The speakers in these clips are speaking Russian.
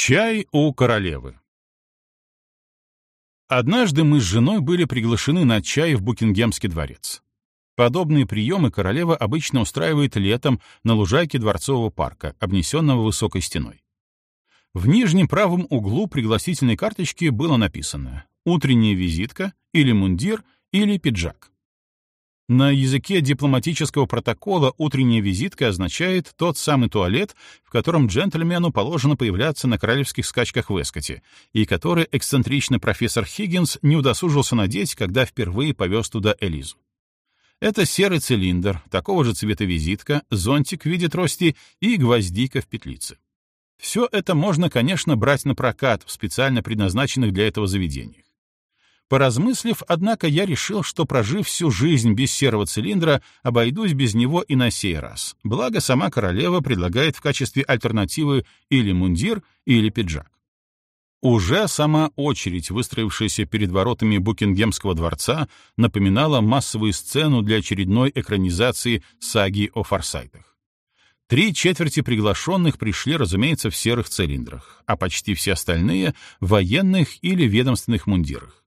Чай у королевы. Однажды мы с женой были приглашены на чай в Букингемский дворец. Подобные приемы королева обычно устраивает летом на лужайке Дворцового парка, обнесенного высокой стеной. В нижнем правом углу пригласительной карточки было написано «Утренняя визитка» или «Мундир» или «Пиджак». На языке дипломатического протокола утренняя визитка означает тот самый туалет, в котором джентльмену положено появляться на королевских скачках в Эскоте, и который эксцентричный профессор Хиггинс не удосужился надеть, когда впервые повез туда Элизу. Это серый цилиндр, такого же цвета визитка, зонтик в виде трости и гвоздика в петлице. Все это можно, конечно, брать на прокат в специально предназначенных для этого заведениях. Поразмыслив, однако, я решил, что, прожив всю жизнь без серого цилиндра, обойдусь без него и на сей раз. Благо, сама королева предлагает в качестве альтернативы или мундир, или пиджак. Уже сама очередь, выстроившаяся перед воротами Букингемского дворца, напоминала массовую сцену для очередной экранизации саги о форсайтах. Три четверти приглашенных пришли, разумеется, в серых цилиндрах, а почти все остальные — в военных или ведомственных мундирах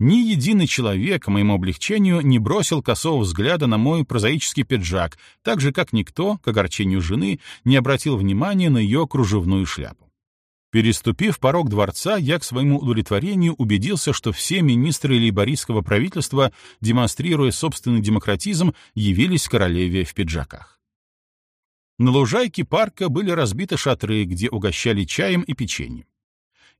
ни единый человек, к моему облегчению, не бросил косого взгляда на мой прозаический пиджак, так же, как никто, к огорчению жены, не обратил внимания на ее кружевную шляпу. Переступив порог дворца, я к своему удовлетворению убедился, что все министры лейбористского правительства, демонстрируя собственный демократизм, явились королеве в пиджаках. На лужайке парка были разбиты шатры, где угощали чаем и печеньем.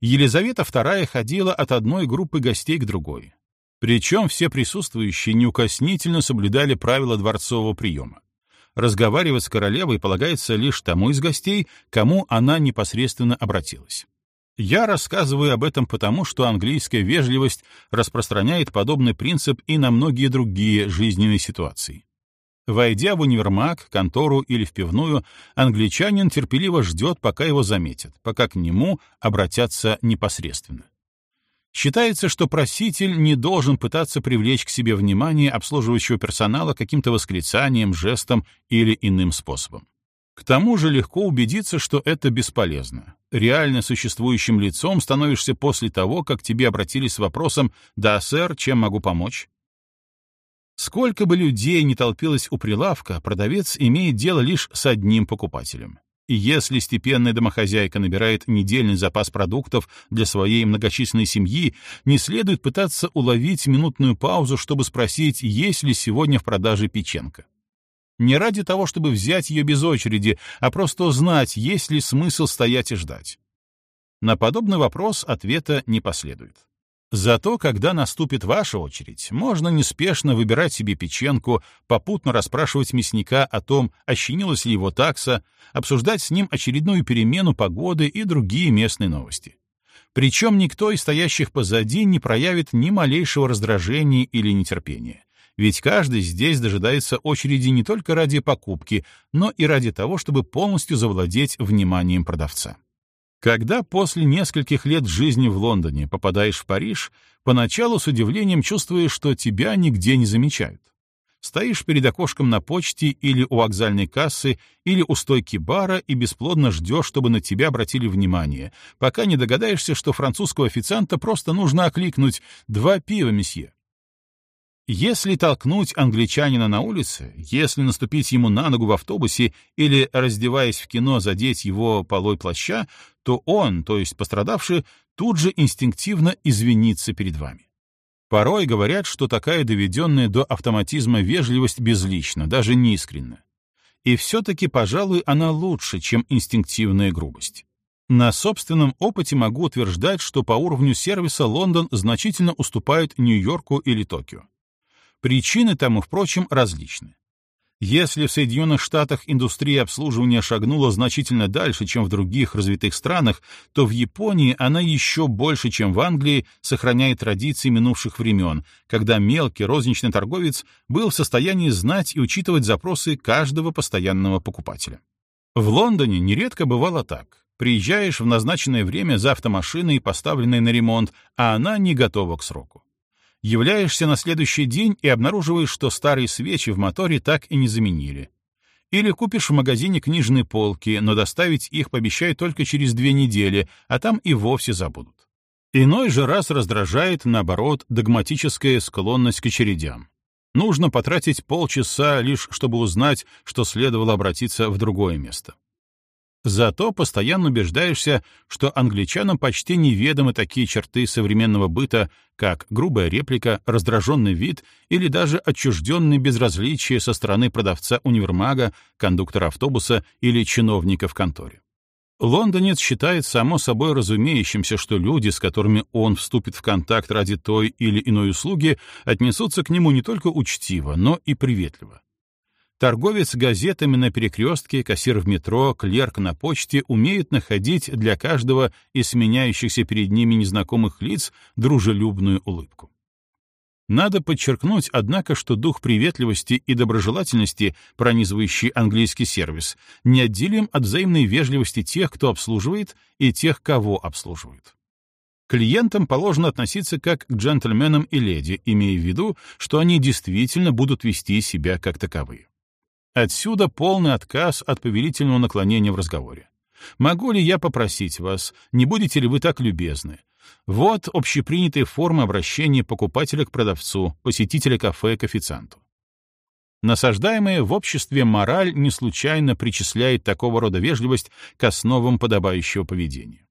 Елизавета II ходила от одной группы гостей к другой. Причем все присутствующие неукоснительно соблюдали правила дворцового приема. Разговаривать с королевой полагается лишь тому из гостей, кому она непосредственно обратилась. Я рассказываю об этом потому, что английская вежливость распространяет подобный принцип и на многие другие жизненные ситуации. Войдя в универмаг, контору или в пивную, англичанин терпеливо ждет, пока его заметят, пока к нему обратятся непосредственно. Считается, что проситель не должен пытаться привлечь к себе внимание обслуживающего персонала каким-то восклицанием, жестом или иным способом. К тому же легко убедиться, что это бесполезно. Реально существующим лицом становишься после того, как тебе обратились с вопросом «Да, сэр, чем могу помочь?» Сколько бы людей не толпилось у прилавка, продавец имеет дело лишь с одним покупателем. И если степенная домохозяйка набирает недельный запас продуктов для своей многочисленной семьи, не следует пытаться уловить минутную паузу, чтобы спросить, есть ли сегодня в продаже печенка. Не ради того, чтобы взять ее без очереди, а просто узнать, есть ли смысл стоять и ждать. На подобный вопрос ответа не последует. Зато, когда наступит ваша очередь, можно неспешно выбирать себе печенку, попутно расспрашивать мясника о том, ощенилась ли его такса, обсуждать с ним очередную перемену погоды и другие местные новости. Причем никто из стоящих позади не проявит ни малейшего раздражения или нетерпения. Ведь каждый здесь дожидается очереди не только ради покупки, но и ради того, чтобы полностью завладеть вниманием продавца. Когда после нескольких лет жизни в Лондоне попадаешь в Париж, поначалу с удивлением чувствуешь, что тебя нигде не замечают. Стоишь перед окошком на почте или у вокзальной кассы, или у стойки бара и бесплодно ждешь, чтобы на тебя обратили внимание, пока не догадаешься, что французского официанта просто нужно окликнуть «два пива, месье». Если толкнуть англичанина на улице, если наступить ему на ногу в автобусе или, раздеваясь в кино, задеть его полой плаща, то он, то есть пострадавший, тут же инстинктивно извинится перед вами. Порой говорят, что такая доведенная до автоматизма вежливость безлична, даже неискренна. И все-таки, пожалуй, она лучше, чем инстинктивная грубость. На собственном опыте могу утверждать, что по уровню сервиса Лондон значительно уступает Нью-Йорку или Токио. Причины тому, впрочем, различны. Если в Соединенных Штатах индустрия обслуживания шагнула значительно дальше, чем в других развитых странах, то в Японии она еще больше, чем в Англии, сохраняет традиции минувших времен, когда мелкий розничный торговец был в состоянии знать и учитывать запросы каждого постоянного покупателя. В Лондоне нередко бывало так. Приезжаешь в назначенное время за автомашиной, поставленной на ремонт, а она не готова к сроку. Являешься на следующий день и обнаруживаешь, что старые свечи в моторе так и не заменили. Или купишь в магазине книжные полки, но доставить их пообещают только через две недели, а там и вовсе забудут. Иной же раз раздражает, наоборот, догматическая склонность к очередям. Нужно потратить полчаса лишь, чтобы узнать, что следовало обратиться в другое место. Зато постоянно убеждаешься, что англичанам почти неведомы такие черты современного быта, как грубая реплика, раздраженный вид или даже отчужденное безразличие со стороны продавца универмага, кондуктора автобуса или чиновника в конторе. Лондонец считает само собой разумеющимся, что люди, с которыми он вступит в контакт ради той или иной услуги, отнесутся к нему не только учтиво, но и приветливо. Торговец газетами на перекрестке, кассир в метро, клерк на почте умеют находить для каждого из сменяющихся перед ними незнакомых лиц дружелюбную улыбку. Надо подчеркнуть, однако, что дух приветливости и доброжелательности, пронизывающий английский сервис, неотделим от взаимной вежливости тех, кто обслуживает, и тех, кого обслуживают. Клиентам положено относиться как к джентльменам и леди, имея в виду, что они действительно будут вести себя как таковые. Отсюда полный отказ от повелительного наклонения в разговоре. «Могу ли я попросить вас, не будете ли вы так любезны?» Вот общепринятые формы обращения покупателя к продавцу, посетителя кафе к официанту. Насаждаемая в обществе мораль не случайно причисляет такого рода вежливость к основам подобающего поведения.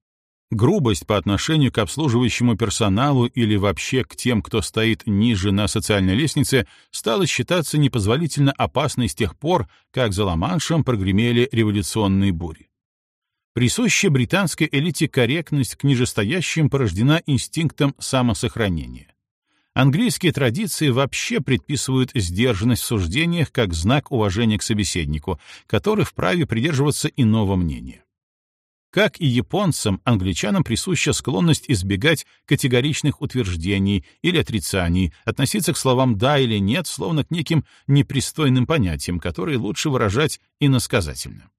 Грубость по отношению к обслуживающему персоналу или вообще к тем, кто стоит ниже на социальной лестнице, стала считаться непозволительно опасной с тех пор, как за Ла-Маншем прогремели революционные бури. Присущая британской элите корректность к нижестоящим порождена инстинктом самосохранения. Английские традиции вообще предписывают сдержанность в суждениях как знак уважения к собеседнику, который вправе придерживаться иного мнения. Как и японцам, англичанам присуща склонность избегать категоричных утверждений или отрицаний, относиться к словам «да» или «нет», словно к неким непристойным понятиям, которые лучше выражать иносказательно.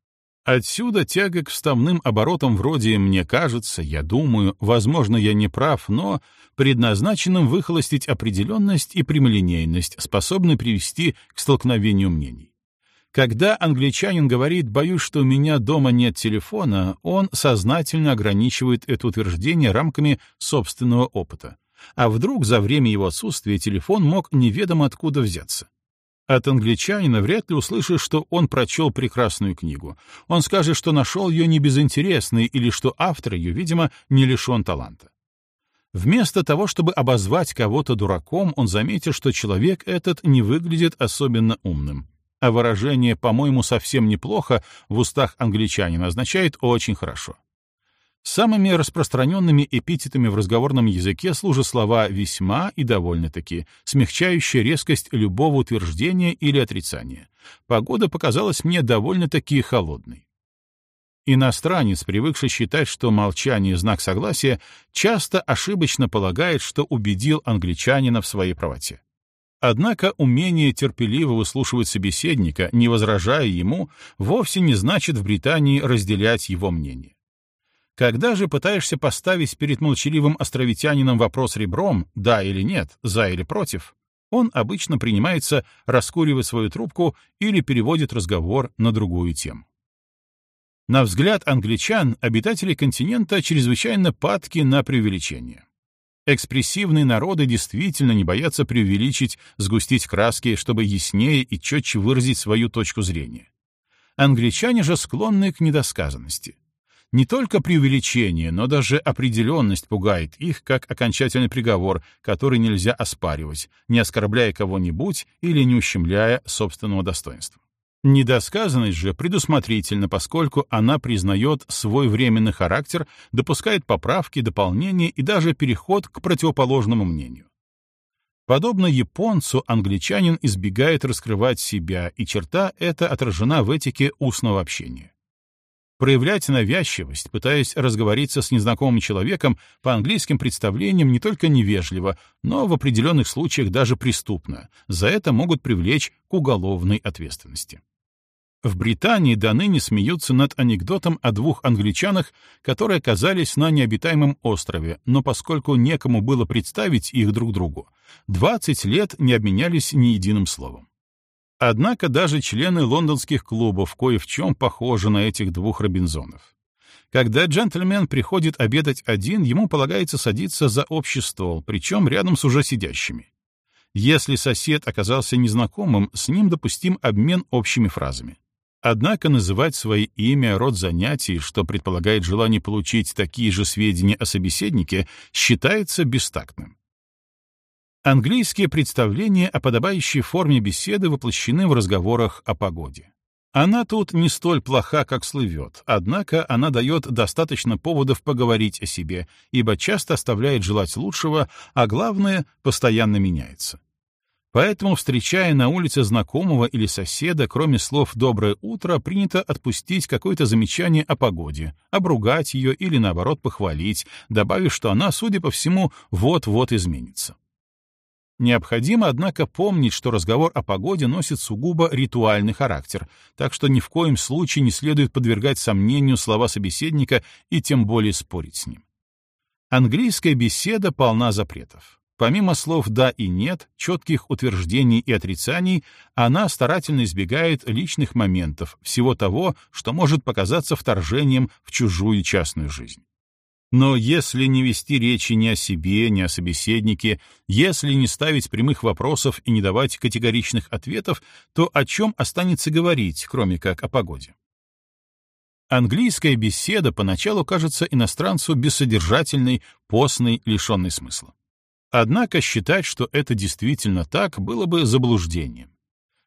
Отсюда тяга к вставным оборотам вроде «мне кажется», «я думаю», «возможно, я не прав», но предназначенным выхолостить определенность и прямолинейность, способны привести к столкновению мнений. Когда англичанин говорит «боюсь, что у меня дома нет телефона», он сознательно ограничивает это утверждение рамками собственного опыта. А вдруг за время его отсутствия телефон мог неведомо откуда взяться? От англичанина вряд ли услышишь, что он прочел прекрасную книгу. Он скажет, что нашел ее небезынтересной или что автор ее, видимо, не лишен таланта. Вместо того, чтобы обозвать кого-то дураком, он заметит, что человек этот не выглядит особенно умным а выражение «по-моему, совсем неплохо» в устах англичанина означает «очень хорошо». Самыми распространенными эпитетами в разговорном языке служат слова «весьма» и «довольно-таки», смягчающие резкость любого утверждения или отрицания. Погода показалась мне довольно-таки холодной. Иностранец, привыкший считать, что молчание — знак согласия, часто ошибочно полагает, что убедил англичанина в своей правоте. Однако умение терпеливо выслушивать собеседника, не возражая ему, вовсе не значит в Британии разделять его мнение. Когда же пытаешься поставить перед молчаливым островитянином вопрос ребром «да» или «нет», «за» или «против», он обычно принимается раскуривать свою трубку или переводит разговор на другую тему. На взгляд англичан, обитатели континента чрезвычайно падки на преувеличение. Экспрессивные народы действительно не боятся преувеличить, сгустить краски, чтобы яснее и четче выразить свою точку зрения. Англичане же склонны к недосказанности. Не только преувеличение, но даже определенность пугает их как окончательный приговор, который нельзя оспаривать, не оскорбляя кого-нибудь или не ущемляя собственного достоинства. Недосказанность же предусмотрительна, поскольку она признает свой временный характер, допускает поправки, дополнения и даже переход к противоположному мнению. Подобно японцу, англичанин избегает раскрывать себя, и черта эта отражена в этике устного общения. Проявлять навязчивость, пытаясь разговориться с незнакомым человеком, по английским представлениям не только невежливо, но в определенных случаях даже преступно. За это могут привлечь к уголовной ответственности. В Британии до ныне смеются над анекдотом о двух англичанах, которые оказались на необитаемом острове, но поскольку некому было представить их друг другу, 20 лет не обменялись ни единым словом. Однако даже члены лондонских клубов кое в чем похожи на этих двух Робинзонов. Когда джентльмен приходит обедать один, ему полагается садиться за общий стол, причем рядом с уже сидящими. Если сосед оказался незнакомым, с ним допустим обмен общими фразами. Однако называть свое имя, род занятий, что предполагает желание получить такие же сведения о собеседнике, считается бестактным. Английские представления о подобающей форме беседы воплощены в разговорах о погоде. Она тут не столь плоха, как слывет, однако она дает достаточно поводов поговорить о себе, ибо часто оставляет желать лучшего, а главное, постоянно меняется. Поэтому, встречая на улице знакомого или соседа, кроме слов «доброе утро», принято отпустить какое-то замечание о погоде, обругать ее или, наоборот, похвалить, добавив, что она, судя по всему, вот-вот изменится. Необходимо, однако, помнить, что разговор о погоде носит сугубо ритуальный характер, так что ни в коем случае не следует подвергать сомнению слова собеседника и тем более спорить с ним. Английская беседа полна запретов. Помимо слов «да» и «нет», четких утверждений и отрицаний, она старательно избегает личных моментов, всего того, что может показаться вторжением в чужую частную жизнь. Но если не вести речи ни о себе, ни о собеседнике, если не ставить прямых вопросов и не давать категоричных ответов, то о чем останется говорить, кроме как о погоде? Английская беседа поначалу кажется иностранцу бессодержательной, постной, лишенной смысла. Однако считать, что это действительно так, было бы заблуждением.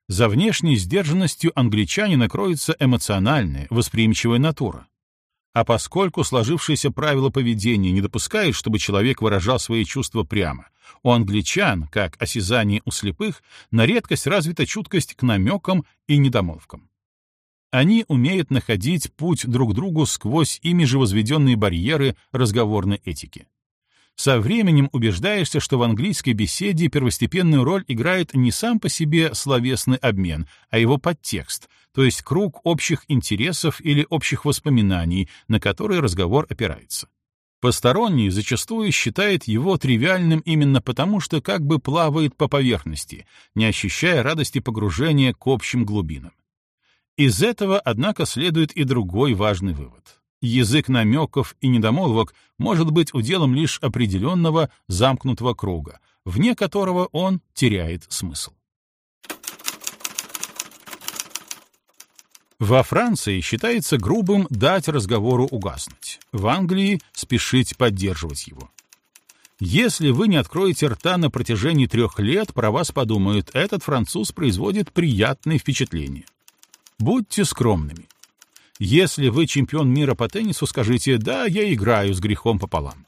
За внешней сдержанностью англичанина кроется эмоциональная, восприимчивая натура. А поскольку сложившееся правило поведения не допускает, чтобы человек выражал свои чувства прямо, у англичан, как осязание у слепых, на редкость развита чуткость к намекам и недомолвкам. Они умеют находить путь друг другу сквозь ими же возведенные барьеры разговорной этики. Со временем убеждаешься, что в английской беседе первостепенную роль играет не сам по себе словесный обмен, а его подтекст, то есть круг общих интересов или общих воспоминаний, на которые разговор опирается. Посторонний зачастую считает его тривиальным именно потому, что как бы плавает по поверхности, не ощущая радости погружения к общим глубинам. Из этого, однако, следует и другой важный вывод язык намеков и недомолвок может быть уделом лишь определенного замкнутого круга, вне которого он теряет смысл. Во Франции считается грубым дать разговору угаснуть, в Англии — спешить поддерживать его. Если вы не откроете рта на протяжении трех лет, про вас подумают, этот француз производит приятное впечатление. Будьте скромными. Если вы чемпион мира по теннису, скажите «да, я играю с грехом пополам».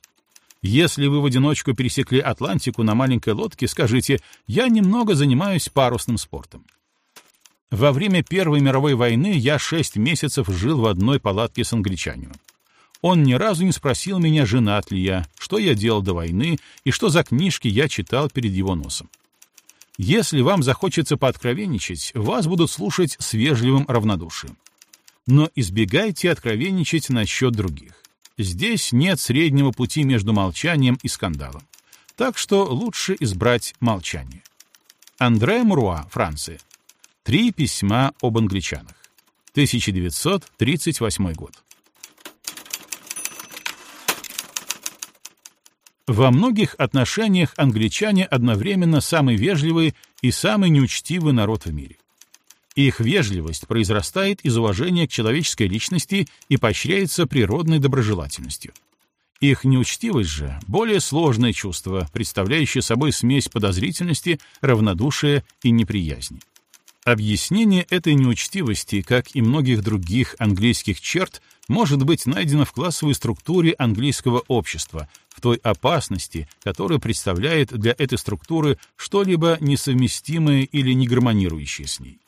Если вы в одиночку пересекли Атлантику на маленькой лодке, скажите «я немного занимаюсь парусным спортом». Во время Первой мировой войны я шесть месяцев жил в одной палатке с англичанином. Он ни разу не спросил меня, женат ли я, что я делал до войны и что за книжки я читал перед его носом. Если вам захочется пооткровенничать, вас будут слушать с вежливым равнодушием но избегайте откровенничать насчет других. Здесь нет среднего пути между молчанием и скандалом. Так что лучше избрать молчание. Андре Муруа, Франция. Три письма об англичанах. 1938 год. Во многих отношениях англичане одновременно самый вежливый и самый неучтивый народ в мире. Их вежливость произрастает из уважения к человеческой личности и поощряется природной доброжелательностью. Их неучтивость же — более сложное чувство, представляющее собой смесь подозрительности, равнодушия и неприязни. Объяснение этой неучтивости, как и многих других английских черт, может быть найдено в классовой структуре английского общества, в той опасности, которую представляет для этой структуры что-либо несовместимое или не гармонирующее с ней.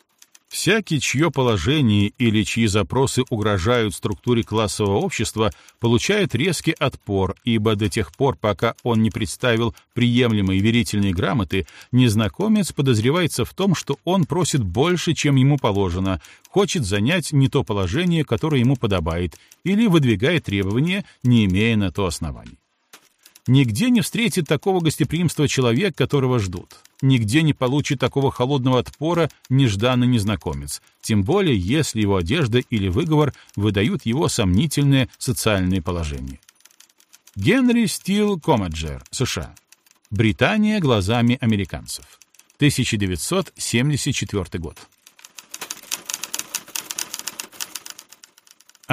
Всякий, чье положение или чьи запросы угрожают структуре классового общества, получает резкий отпор, ибо до тех пор, пока он не представил приемлемые верительные грамоты, незнакомец подозревается в том, что он просит больше, чем ему положено, хочет занять не то положение, которое ему подобает, или выдвигает требования, не имея на то оснований. Нигде не встретит такого гостеприимства человек, которого ждут. Нигде не получит такого холодного отпора нежданный незнакомец, тем более если его одежда или выговор выдают его сомнительное социальное положение. Генри Стил Комаджер, США. Британия глазами американцев. 1974 год.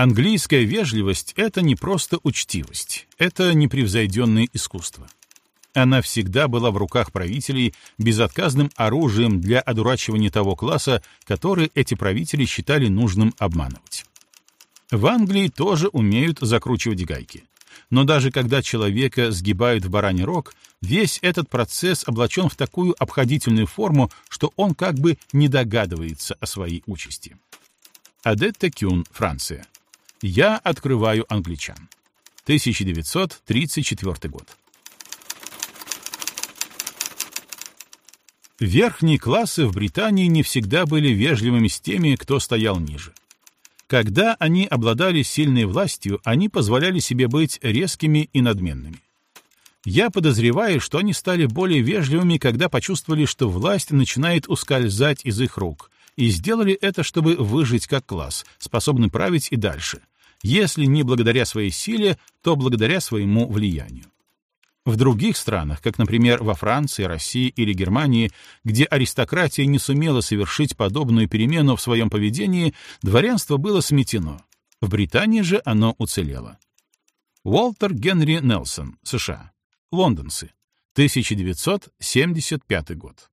Английская вежливость — это не просто учтивость, это непревзойденное искусство. Она всегда была в руках правителей безотказным оружием для одурачивания того класса, который эти правители считали нужным обманывать. В Англии тоже умеют закручивать гайки. Но даже когда человека сгибают в бараний рог, весь этот процесс облачен в такую обходительную форму, что он как бы не догадывается о своей участи. Адетта Кюн, Франция. Я открываю англичан. 1934 год. Верхние классы в Британии не всегда были вежливыми с теми, кто стоял ниже. Когда они обладали сильной властью, они позволяли себе быть резкими и надменными. Я подозреваю, что они стали более вежливыми, когда почувствовали, что власть начинает ускользать из их рук, и сделали это, чтобы выжить как класс, способный править и дальше, если не благодаря своей силе, то благодаря своему влиянию. В других странах, как, например, во Франции, России или Германии, где аристократия не сумела совершить подобную перемену в своем поведении, дворянство было сметено. В Британии же оно уцелело. Уолтер Генри Нелсон, США. Лондонцы. 1975 год.